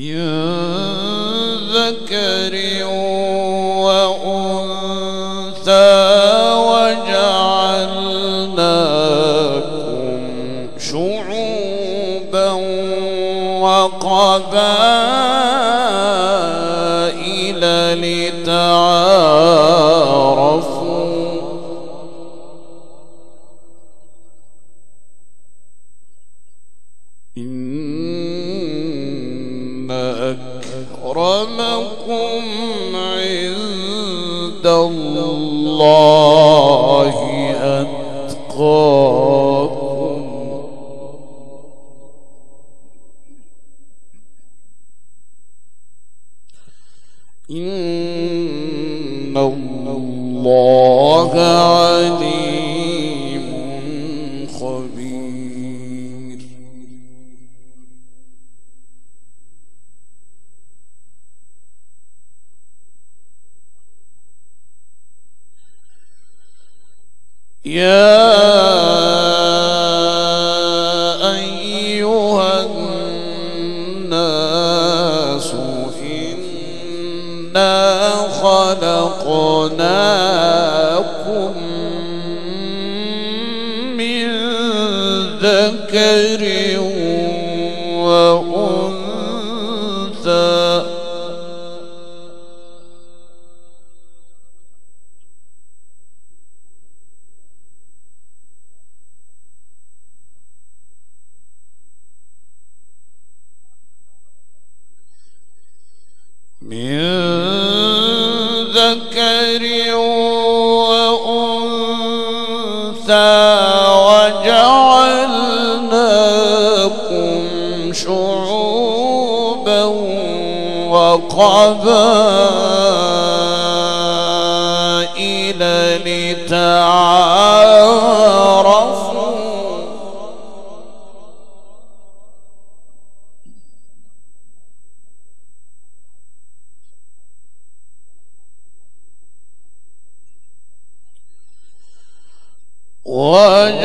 من ذكر وأنثى وجعلناكم شعوبا وقبائل يا لتعارفوا وجعلناكم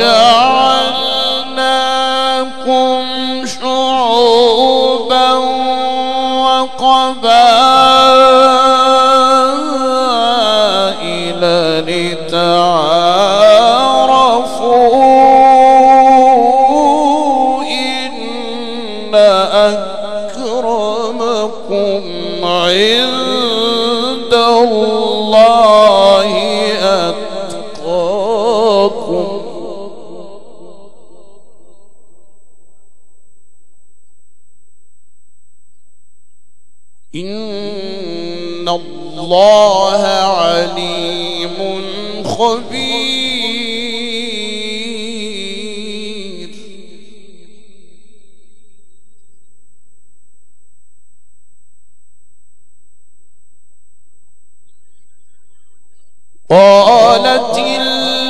قالت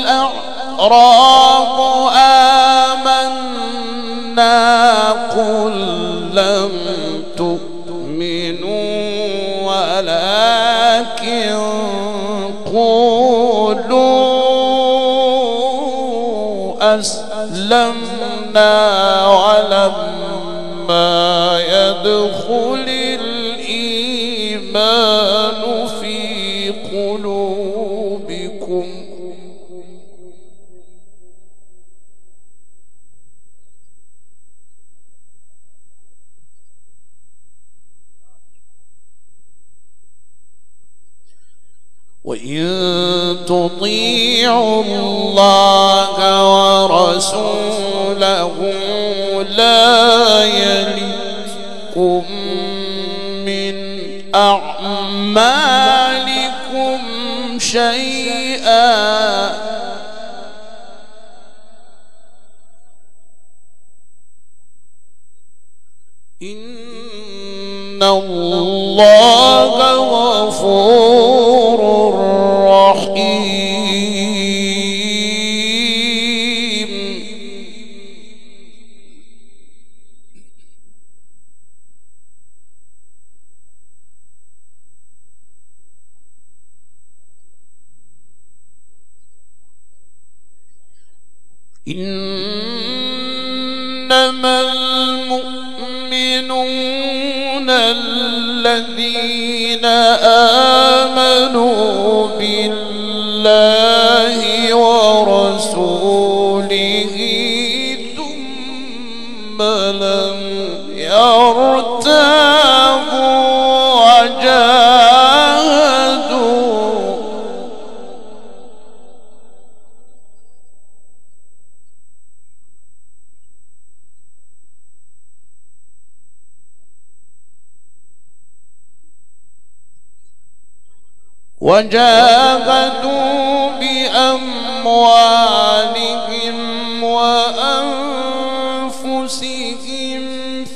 الأعراب آمنا قل لم تؤمنوا ولكن قولوا أسلمنا ولما يدخل من أعمالكم شيئا. إن الله غفور الذين آمنوا بالله ورسوله وجاهدوا بأموالهم وأنفسهم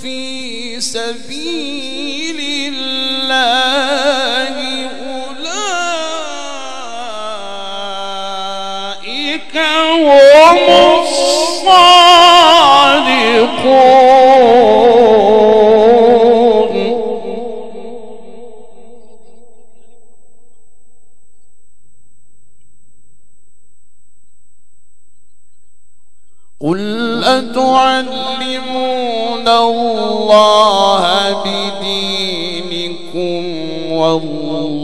في سبيل الله أولئك هم الصادقون.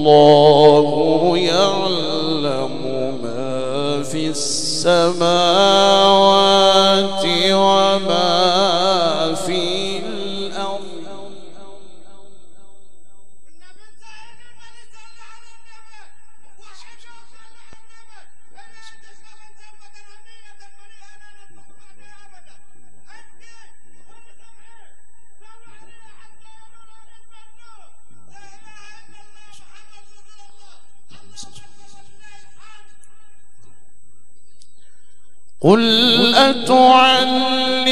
والله يعلم ما في السماوات وما في قل أتعلمون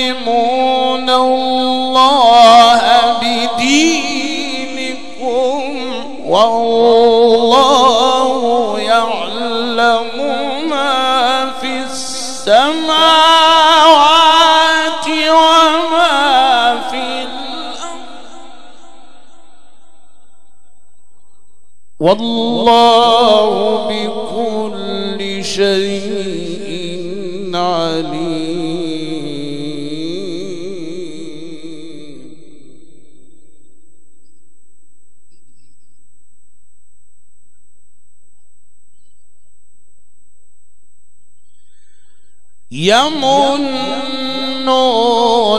الله بدينكم والله يعلم ما في السماوات وما في الأرض والله بكل شيء يمنون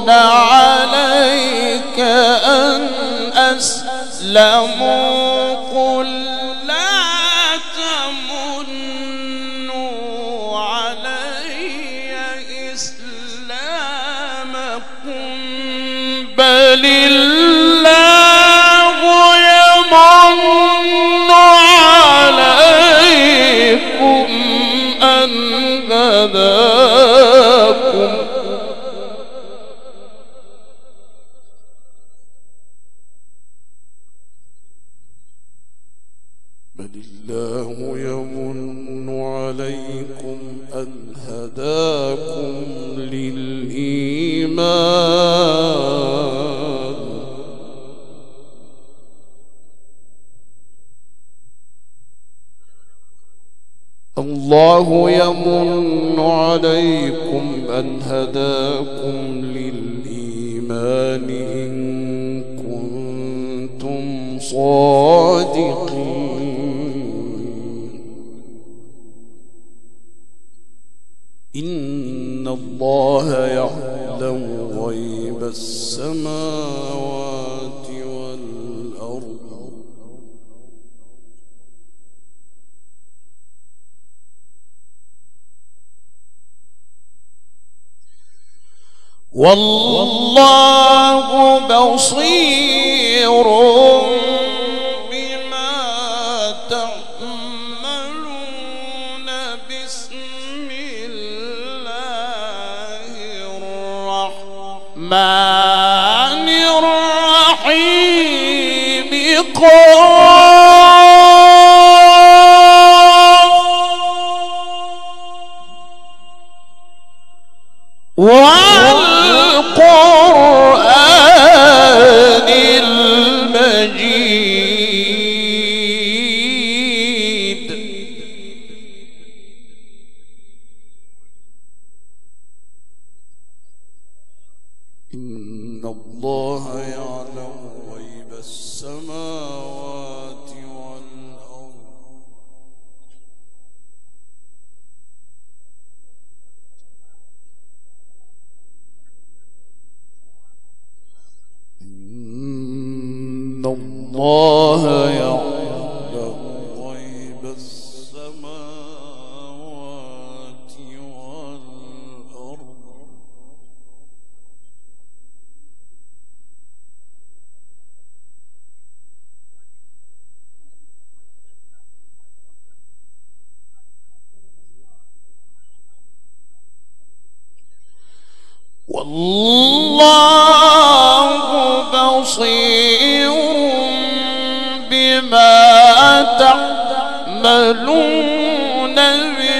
عليك أن أسلموا الله يمن عليكم أن هداكم للإيمان إن كنتم صادقين إن الله يعلم يعلم غيب السماوات والأرض. والله بصير. الرحمن الرحيم. قل. و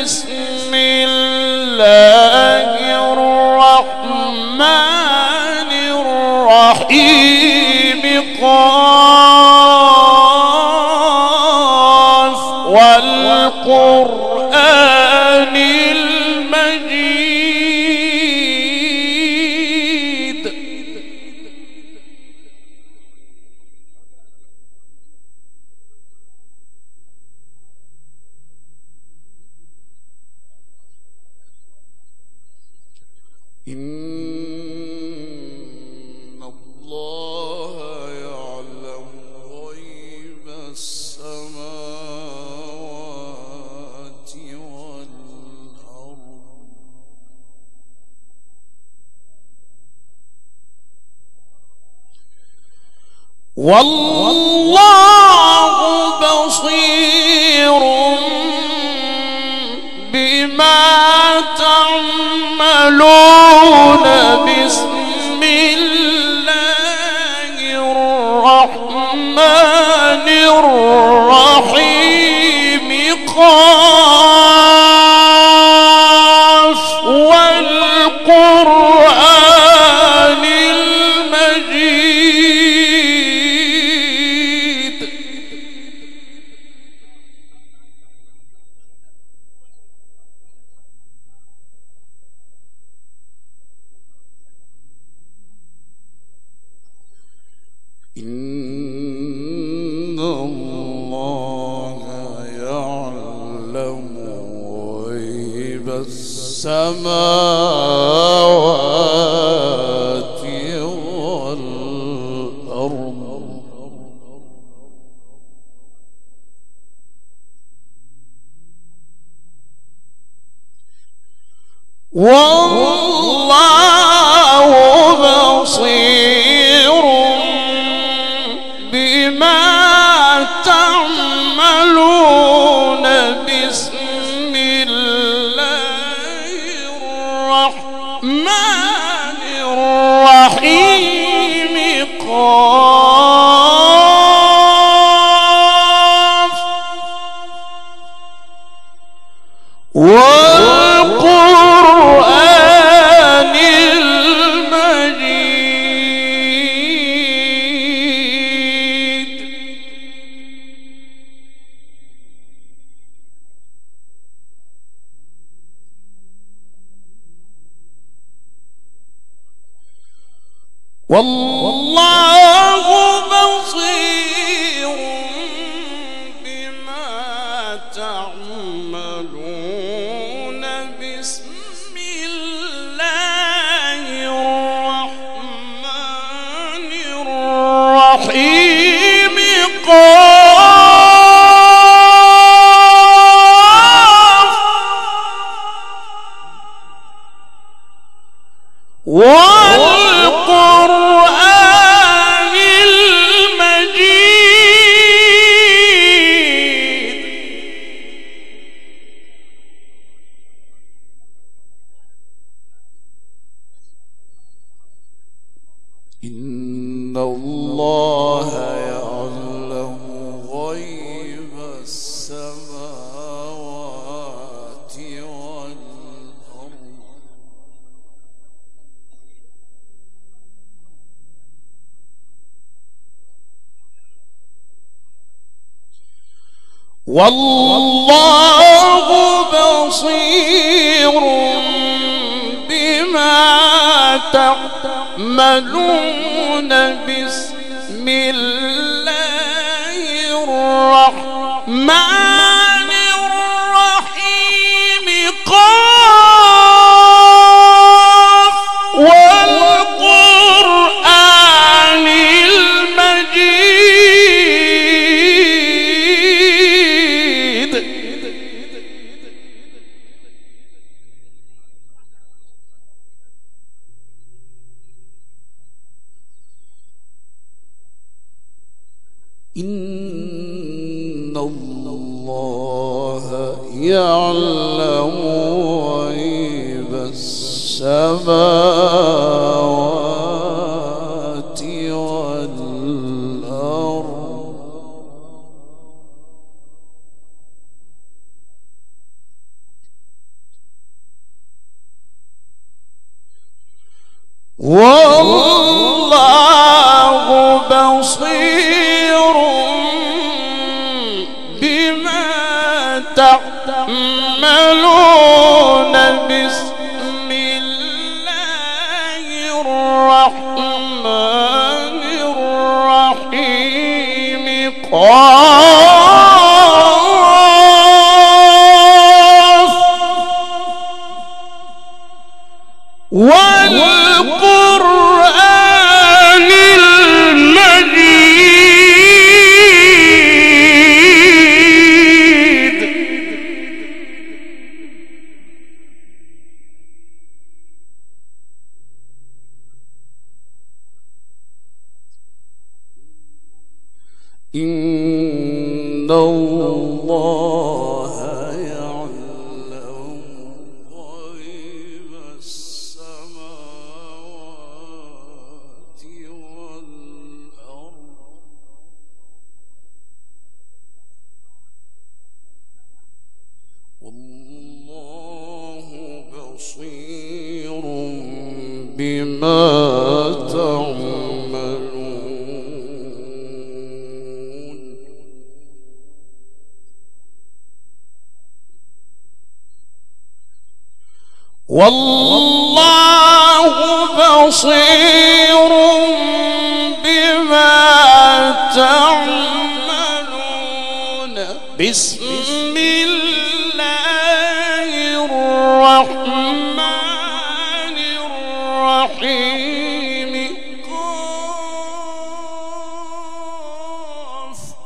بسم الله الرحمن والله بصير بما تعملون بسم الله الرحمن الرحيم. والقرآن والله بصير بما تعملون بسم الله بصير بما تعملون بسم الله الرحمن الرحيم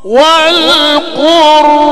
والقرآن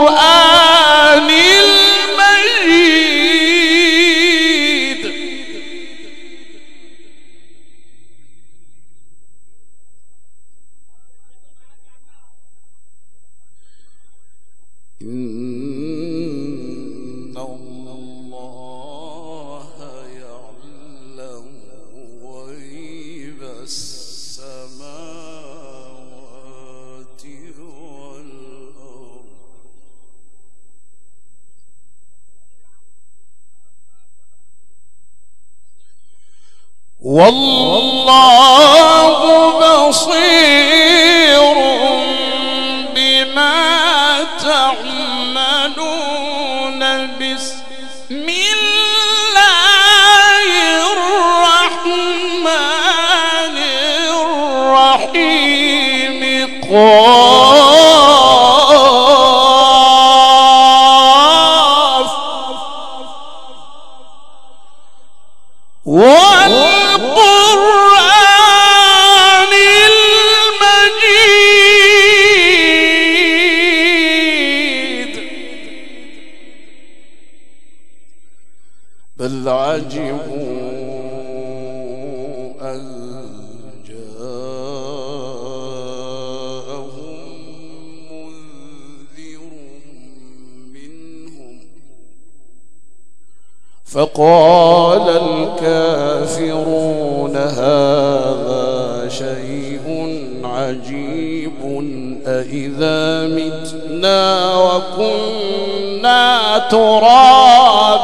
الله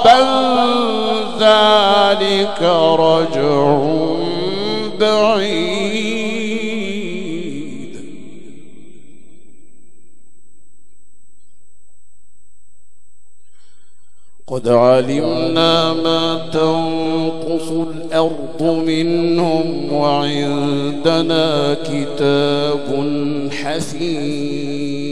بل ذلك رجع بعيد. قد علمنا ما تنقص الأرض منهم وعندنا كتاب حفيظ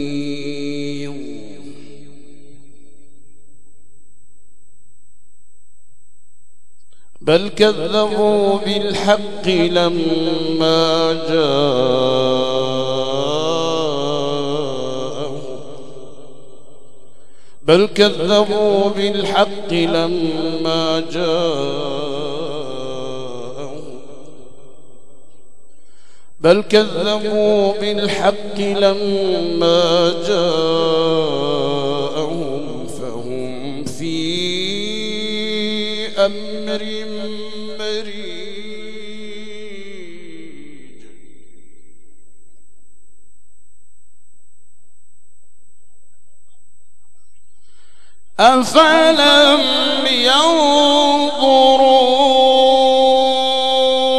بل كذبوا بالحق لما جاءهم. بل كذبوا بالحق لما جاءهم. بل كذبوا بالحق لما جاءهم. أفلم ينظروا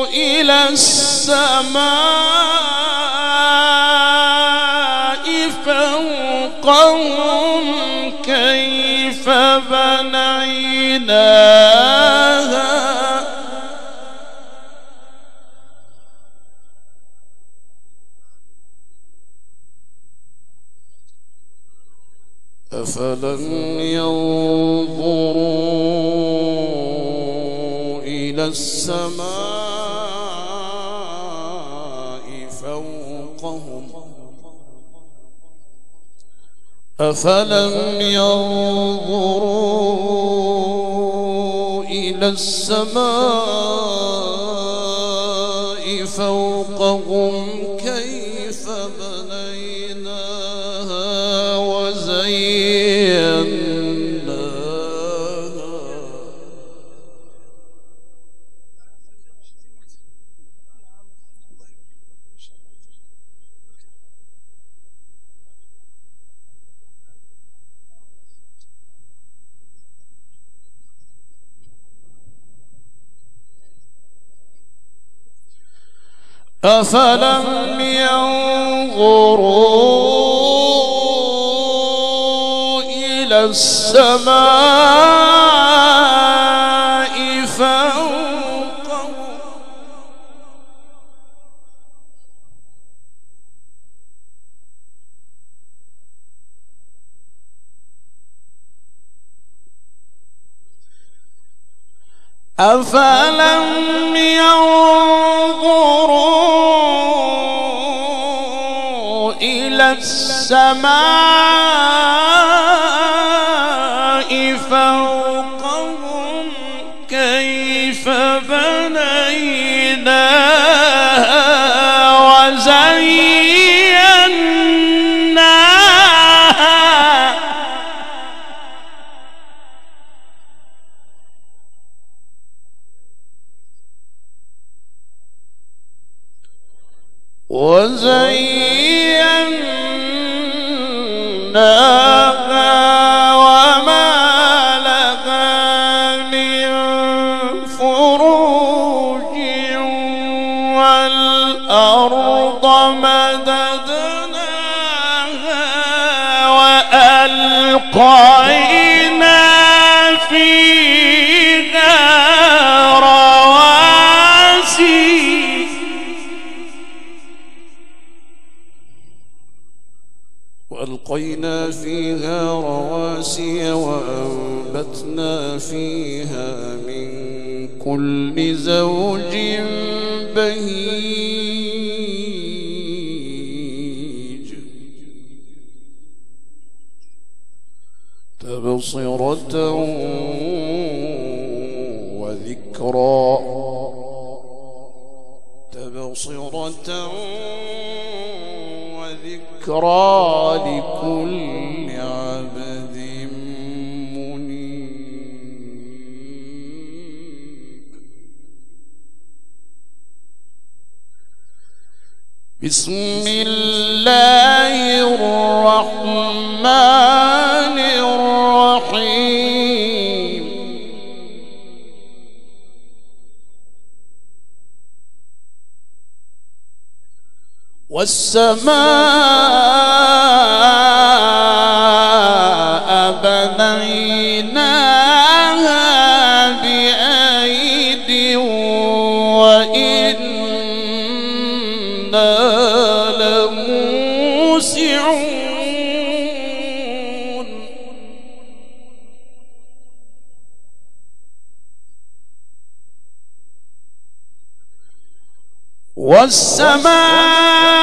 إلى السماء فوقهم كيف بنيناها أفلم ينظروا إلى السماء فوقهم أفلم ينظروا إلى السماء فوقهم كيف بنيناها وزيناها أفلم ينظروا إلى السماء فوقهم أفلم ينظروا السماء فوقهم كيف بنيناها وزيناها. وزيناها. وألقينا فيها رواسي وأنبتنا فيها من كل زوج بهيج. تبصرة وذكرى تبصرة وذكرى لكل عبد منيب. بسم والسماء بنيناها بأيد وإنا لموسعون. والسماء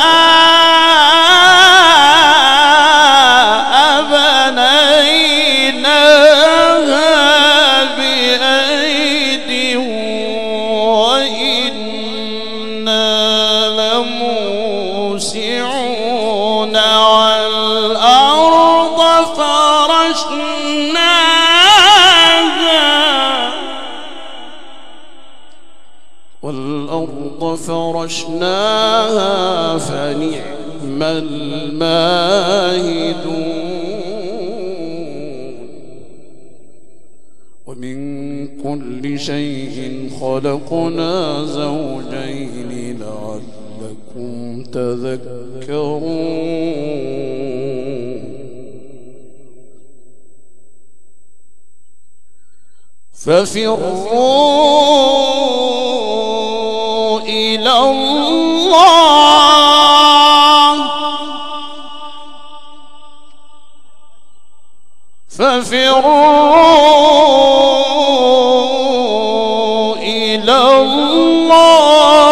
والأرض فرشناها فنعم الماهدون. ومن كل شيء خلقنا زوجين لعلكم تذكرون. ففروا إلى الله. ففروا إلى الله.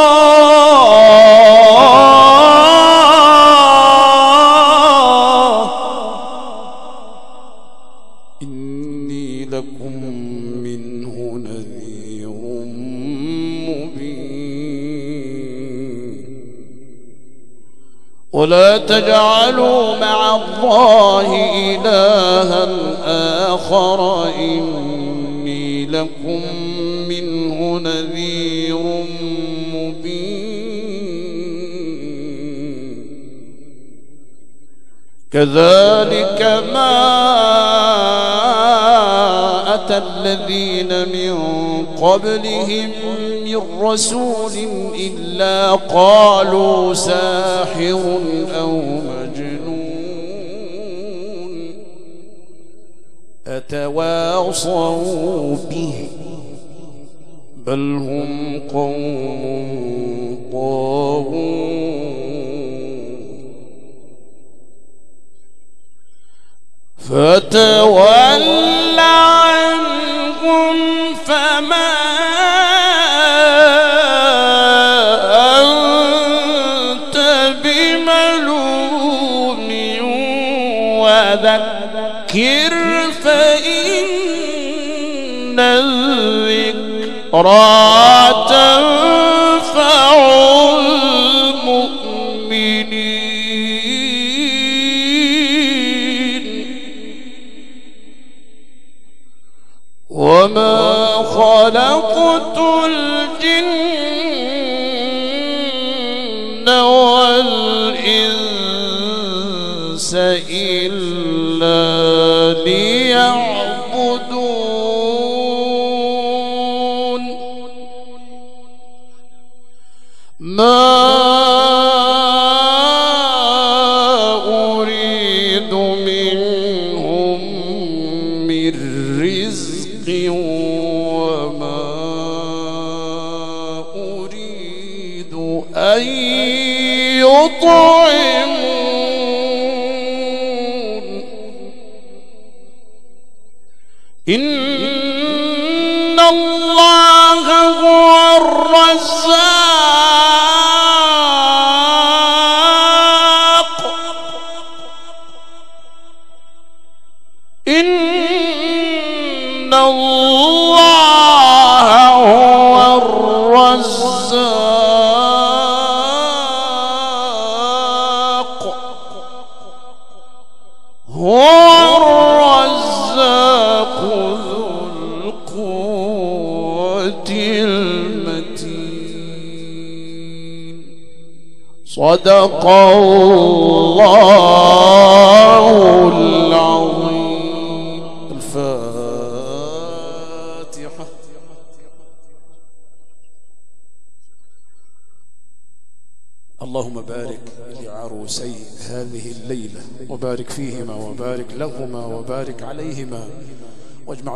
ولا تجعلوا مع الله إلها آخر. إني لكم منه نذير مبين. كذلك ما أتى الذين من قبلهم من رسول إلا قالوا ساحر أو مجنون أتواصوا به بل هم قوم طاغون فتول عنهم فما وذكر فإن الذكرى تنفع المؤمنين. وما خلقت الجن والإنس إلا ما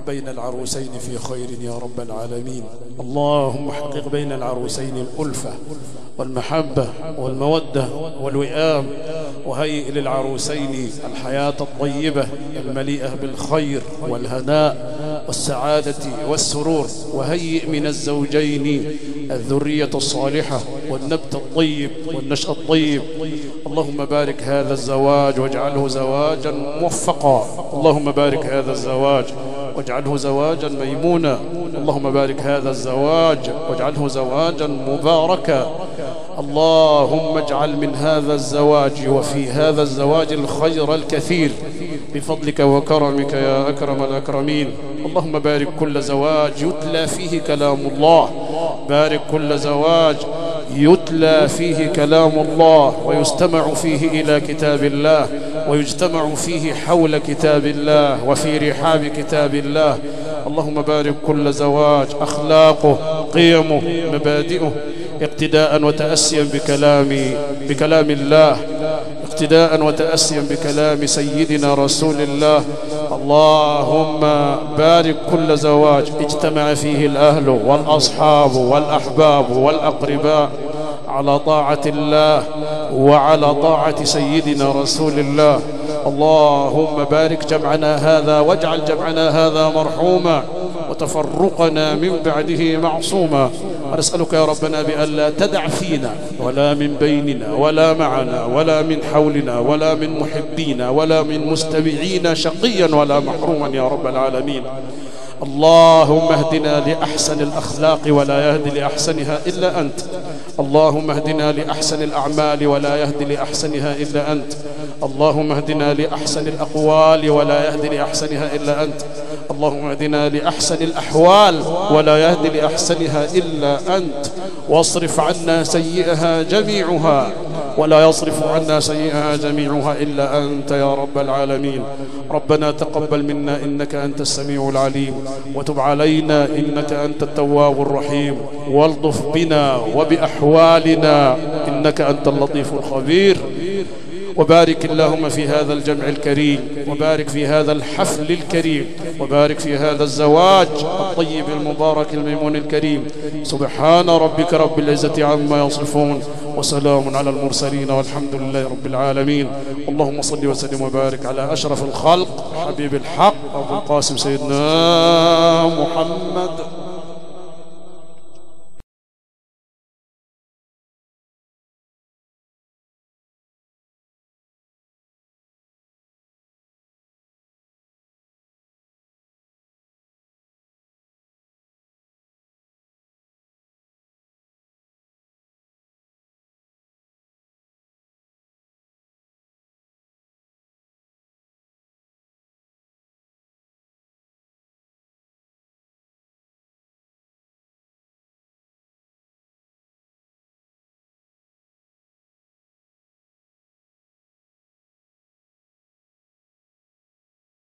بين العروسين في خير يا رب العالمين. اللهم حقق بين العروسين الألفة والمحبة والمودة والوئام وهيئ للعروسين الحياة الطيبة المليئة بالخير والهناء والسعادة والسرور وهيئ من الزوجين الذرية الصالحة والنبت الطيب والنشأ الطيب. اللهم بارك هذا الزواج واجعله زواجا موفقا. اللهم بارك هذا الزواج واجعله زواجا ميمونا. اللهم بارك هذا الزواج واجعله زواجا مباركا. اللهم اجعل من هذا الزواج وفي هذا الزواج الخير الكثير. بفضلك وكرمك يا أكرم الأكرمين. اللهم بارك كل زواج يتلى فيه كلام الله. بارك كل زواج يتلى فيه كلام الله ويستمع فيه إلى كتاب الله. ويجتمع فيه حول كتاب الله وفي رحاب كتاب الله. اللهم بارك كل زواج، أخلاقه، قيمه، مبادئه، اقتداء وتأسيا بكلام بكلام الله، اقتداء وتأسيا بكلام سيدنا رسول الله. اللهم بارك كل زواج، اجتمع فيه الأهل والأصحاب والأحباب والأقرباء. على طاعة الله وعلى طاعة سيدنا رسول الله. اللهم بارك جمعنا هذا واجعل جمعنا هذا مرحوما وتفرقنا من بعده معصوما. ونسألك يا ربنا بألا تدع فينا ولا من بيننا ولا معنا ولا من حولنا ولا من محبينا ولا من مستمعين شقيا ولا محروما يا رب العالمين. اللهم اهدنا لأحسن الأخلاق ولا يهدي لأحسنها إلا أنت. اللهم اهدنا لأحسن الأعمال ولا يهدي لأحسنها إلا أنت. اللهم اهدنا لأحسن الأقوال ولا يهدي لأحسنها إلا أنت. اللهم اهدنا لأحسن الأحوال ولا يهدي لأحسنها إلا أنت. واصرف عنا سيئها جميعها. ولا يصرف عنا سيئها جميعها إلا أنت يا رب العالمين. ربنا تقبل منا إنك أنت السميع العليم. وتب علينا إنك أنت التواب الرحيم. والطف بنا وبأحوالنا إنك أنت اللطيف الخبير. وبارك اللهم في هذا الجمع الكريم، وبارك في هذا الحفل الكريم، وبارك في هذا الزواج الطيب المبارك الميمون الكريم. سبحان ربك رب العزة عما يصفون، وسلام على المرسلين، والحمد لله رب العالمين. اللهم صل وسلم وبارك على أشرف الخلق، حبيب الحق، أبو القاسم سيدنا محمد.